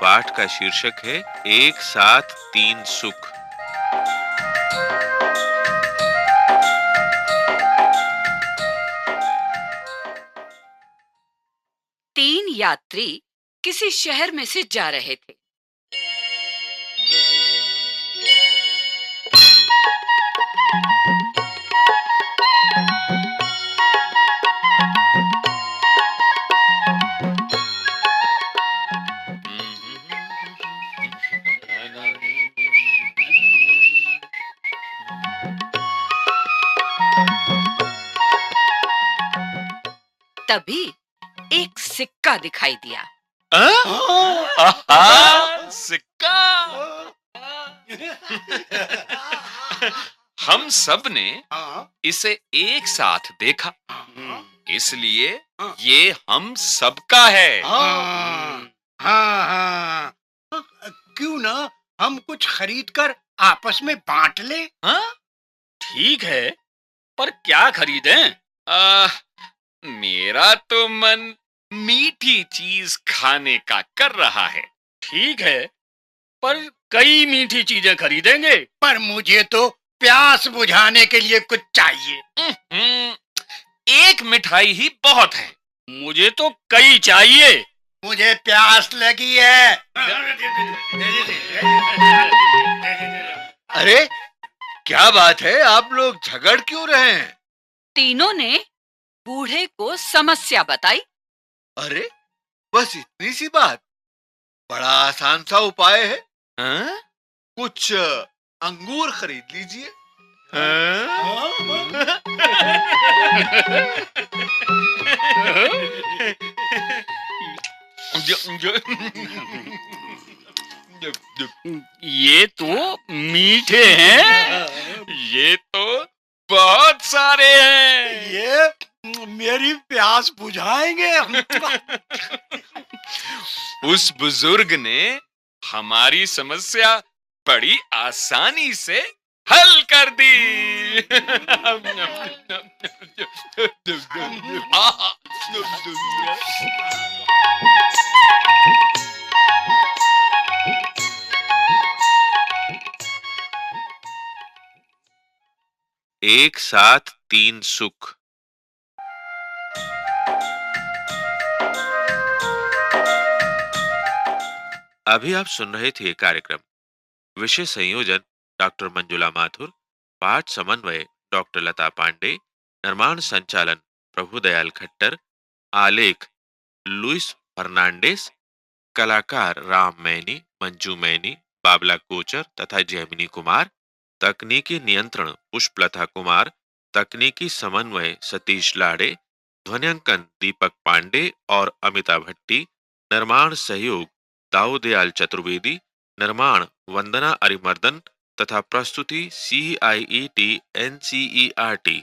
पाठ का शीर्षक है, एक साथ तीन सुख। तीन यात्री किसी शहर में से जा रहे थे। तभी एक सिक्का दिखाई दिया। आहा, सिक्का? हम सबने इसे एक साथ देखा। इसलिए ये हम सबका है। हाँ हाँ क्यों ना हम कुछ खरीद कर आपस में बांट ले? हाँ? ठीक है पर क्या खरीदें? आ, मेरा तो मन मीठी चीज़ खाने का कर रहा है। ठीक है पर कई मीठी चीज़ें खरीदेंगे। पर मुझे तो प्यास बुझाने के लिए कुछ चाहिए। हम्म, एक मिठाई ही बहुत है। मुझे तो कई चाहिए। मुझे प्यास लगी है। अरे क्या बात है? आप लोग झगड़ क्यों रहे हैं? तीनों ने बूढ़े को समस्या बताई। अरे बस इतनी सी बात। बड़ा आसान सा उपाय है। हाँ? कुछ अंगूर खरीद लीजिए। हाँ? ये तो मीठे हैं। ये तो बहुत सारे हैं। मेरी प्यास बुझाएँगे उस बुज़ुर्ग ने हमारी समस्या बड़ी आसानी से हल कर दी। एक साथ तीन सुख। अभी आप सुन रहे थे कार्यक्रम। विषय संयोजन, डॉक्टर मंजुला माथुर, पाठ समन्वय, डॉक्टर लता पांडे, निर्माण संचालन, प्रभुदयाल खट्टर, आलेख लुइस फर्नांडिस, कलाकार राम मैनी, मंजू मैनी, बाबला कोचर तथा जैमिनी कुमार, तकनीकी नियंत्रण पुष्पलता कुमार, तकनीकी समन्वय सतीश लाड़े, ध्वनियांकन दीपक पांडे और अमिता भट्टी, निर्माण सहयोग दाऊदयाल चतुर्वेदी, निर्माण, वंदना अरिमर्दन तथा प्रस्तुति C I E T N C E R T